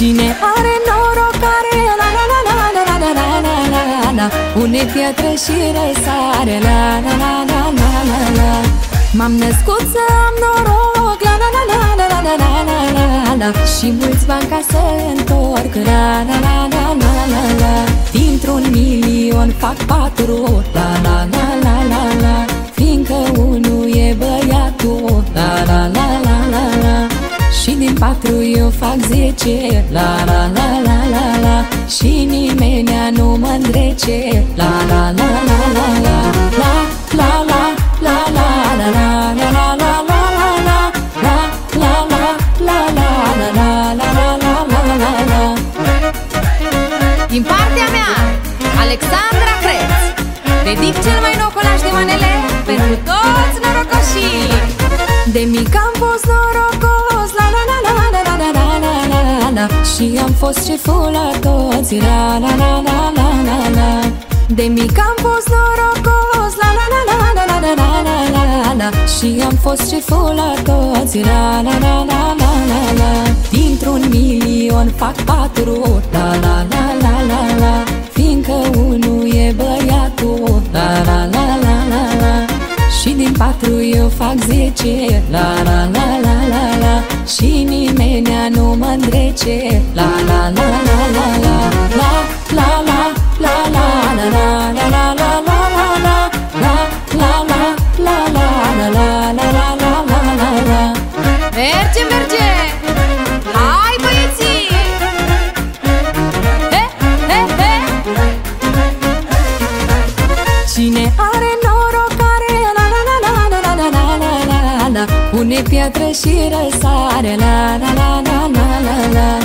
Cine are noroc are la la la la la la la la la la la Pune pietre și răsare la la la la la la la M-am născut să am noroc la la la la la la la la la la la Și mulți bani ca să întorc la la la la la la la Dintr-un milion fac patru la la la la la la Fiindcă unul e băiatul la la la la la la Și din patru eu fac zece La la la la la la Și nimenea nu mă îndrece La la la la la la La la la la la la la la la la la la la La la la la la la la la la la la la Din partea mea, Alexandra Creț Dedic cel mai nou colaj de manele Pentru toți norocoșii De mic am fost norocos la la la Și am fost șeful la toți La la la la la la la De mic am fost norocos La la la la la la la la la la la la Și am fost șeful la toți La la la la la la la Dintr-un milion fac patru La la la la la la Fiindcă unul e băiatul La la la la la la și din patru eu fac zece La la la la la la Și nimenea nu mă îndrece La la la la la la La la la la la la la la la la la la la La pietre și răsare la la la la la la la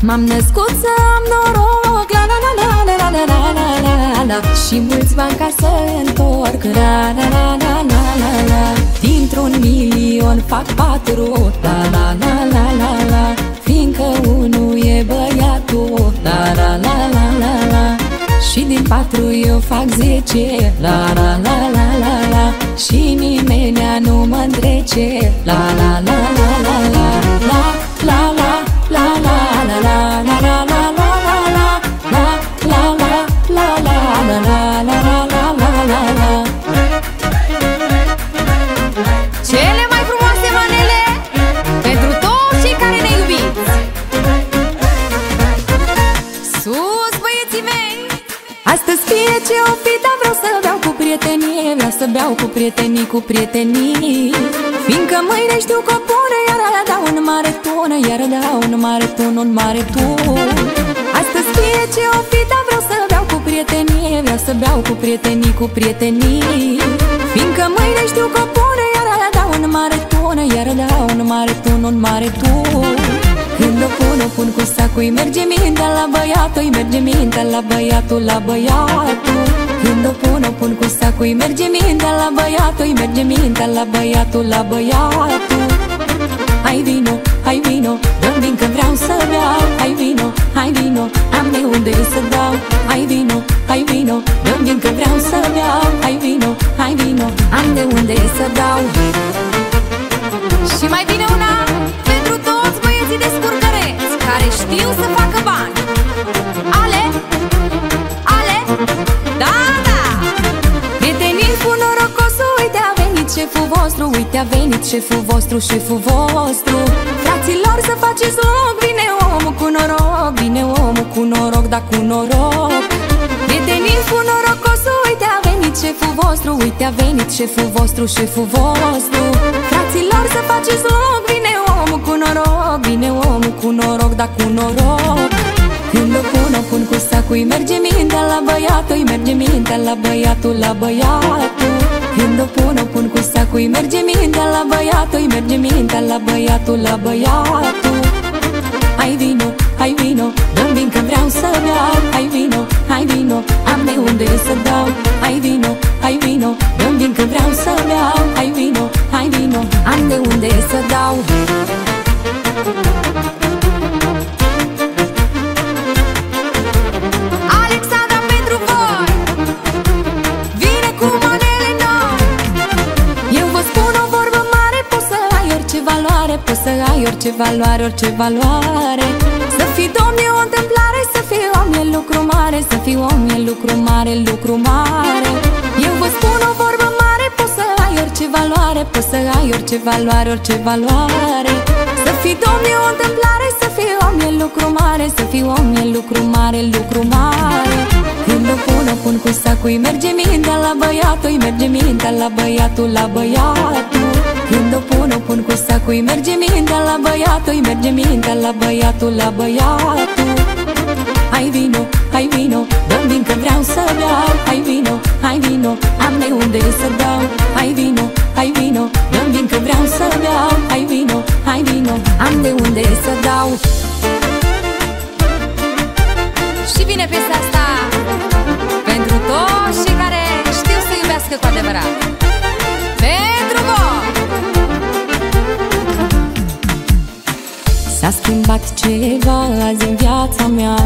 M-am născut să am noroc la la la la la la la la la la la Și mulți bani ca să întorc la la la la la la la Dintr-un milion fac patru la la la la la la Fiindcă unul e băiatul la la la la la la și din patru eu fac zece La la la la la la Și nimenea nu mă îndrece La la la la la la La la la la la la să beau cu prietenii, cu prietenii. Fiindcă mâine știu că pune Iar aia dau în mare tună Iar dau în mare tun, un mare tun. Astăzi fie ce o fi, dar vreau să beau cu prietenie Vreau să beau cu prietenii, cu prietenii. Fiindcă mâine știu că pune Iar aia dau în mare tună Iar dau în mare tun, un mare tun. Când o pun, o pun cu sacul, îi merge mintea la băiatul, îi merge mintea la băiatul, la băiatul Când o pun, o pun cu sacul, îi merge mintea la băiatul, îi merge mintea la băiatul, la băiatul. Hai vino, hai vino, dă vin că vreau să beau. Hai vino, hai vino, am de unde să dau. Hai vino, hai vino, dă vin că vreau să beau. Hai vino, hai vino, șeful vostru, șeful vostru. Fraților să faceți loc, vine omul cu noroc Vine omul cu noroc, da cu noroc. Prietenii cu norocosul, uite a venit șeful vostru Uite a venit șeful vostru, șeful vostru. Fraților să faceți loc, vine omul cu noroc Vine omul cu noroc, da cu noroc. Când o pun, o pun cu sacul Îi merge mintea la băiatul Îi merge mintea la băiatul, la băiatul. Când o pun, o pun cu sacul Îi merge mintea la băiatul Îi merge mintea la băiatul, la băiatul. Hai vino, hai vino Dă-mi vin că vreau să beau Hai vino, hai vino Am de unde să dau. Hai vino, hai vino Dă-mi vin că vreau să beau Hai vino, hai vino Am de unde să dau orice valoare Poți să ai orice valoare, orice valoare Să fii fi, domne, o întâmplare Să fii om e lucru mare. Să fii om e lucru mare, lucru mare. Eu vă spun o vorbă mare Poți să ai orice valoare Poți să ai orice valoare, orice valoare. Să fii, domne, o întâmplare Să fii om e lucru mare. Să fii om e lucru mare, lucru mare. Când o pun, o pun cu sacul Îi merge mintea la băiatul Îi merge mintea la băiatul, la băiatul Când o pun, o pun cu sacul Îi merge mintea la băiatul Îi merge mintea la băiatul, la băiatul. Hai vino, hai vino, dă-mi vin că vreau să beau. Hai vino, hai vino, am de unde să dau. Hai vino, hai vino, dă-mi vin că vreau să beau. Hai vino, hai vino, am de unde să dau. Și vine piesa asta Pentru toți cei care știu să iubească cu adevărat schimbat ceva azi în viața mea.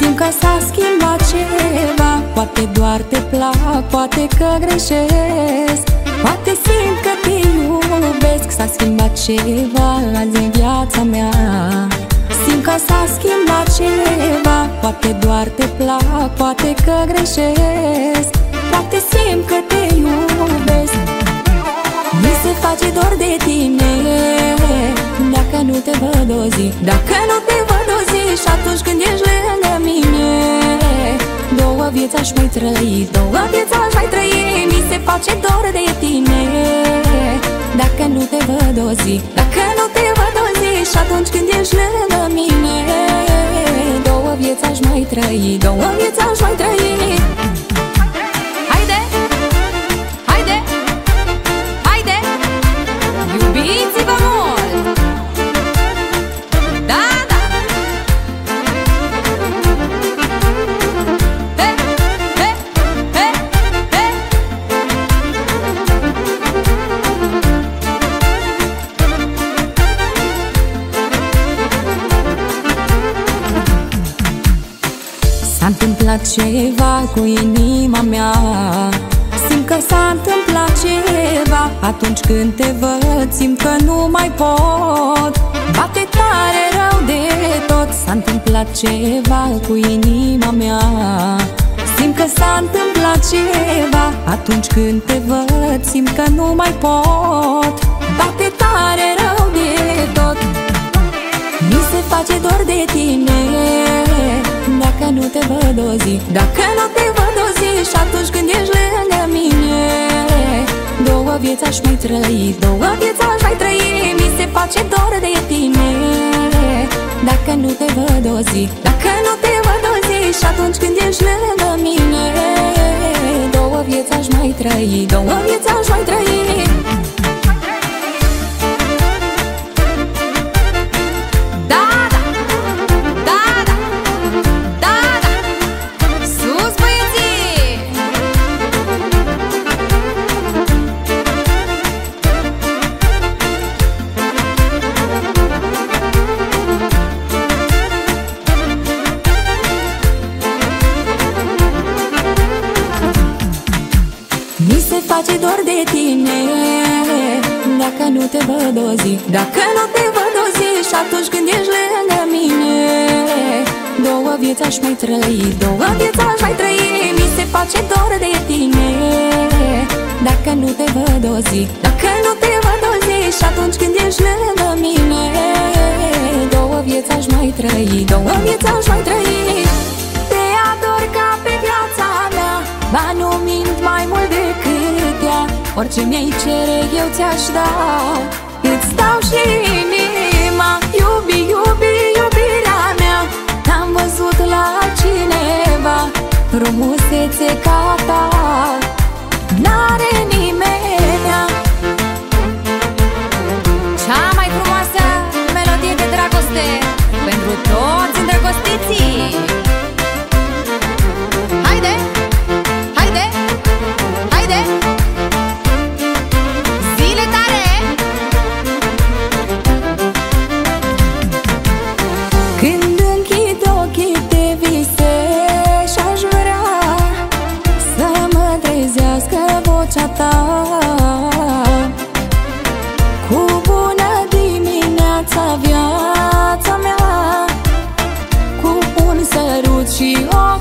Simt că s-a schimbat ceva Poate doar te plac, poate că greșesc. Poate simt că te iubesc S-a schimbat ceva azi în viața mea. Simt că s-a schimbat ceva Două vieți aș mai trăi. Două vieți aș mai trăi. Mi se face dor de tine. Dacă nu te văd o zi Dacă nu te văd o zi Și atunci când ești lângă mine Două vieți aș mai trăi. Două S-a întâmplat ceva cu inima mea. Simt că s-a întâmplat ceva Atunci când te văd simt că nu mai pot. Bate tare rău de tot S-a întâmplat ceva cu inima mea. Simt că s-a întâmplat ceva Atunci când te văd simt că nu mai pot. Bate tare rău de tot mi se face dor de tine. Dacă nu te văd o zi. Dacă nu te văd o zi Și atunci când ești lângă mine Două vieți aș mai trăi Două vieți aș mai trăi. Mi se face dor de tine. Dacă nu te văd o zi Dacă nu te văd o zi Și atunci când ești lângă mine Două vieți aș mai trăi Două vieți aș mai trăi face dor de tine. Dacă nu te văd o zi Dacă nu te văd o zi Și atunci când ești lângă mine Două vieți aș mai trăi Două vieți aș mai trăi. Mi se face dor de tine. Dacă nu te văd o zi Dacă nu te văd o zi Și atunci când ești lângă mine Două vieți aș mai trăi Două vieți aș mai trăi Orice mi-ai cere eu ți-aș da. Îți dau și inima Iubi, iubi, iubirea mea. N-am văzut la cineva. Frumusețe ca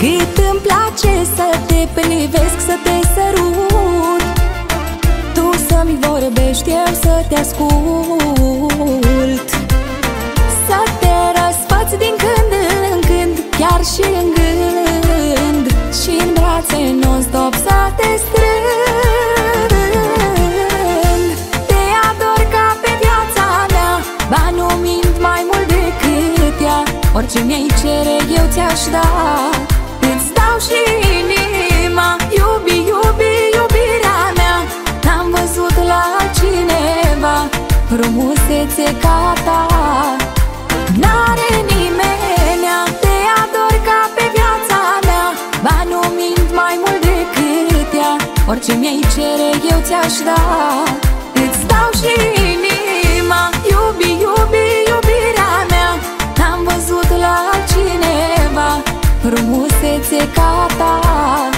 Cât îmi place să te privesc, să te sărut. Tu să-mi vorbești, eu să te ascult. Să te răsfați din când în când, chiar și în gând. Și în brațe non-stop să te strâng. Te ador ca pe viața mea, ba nu mint mai mult decât ea. Orice mi-ai cere eu ți-aș da ți-aș da. Îți dau și inima Iubi, iubi, iubirea mea. N-am văzut la cineva Frumusețe ca ta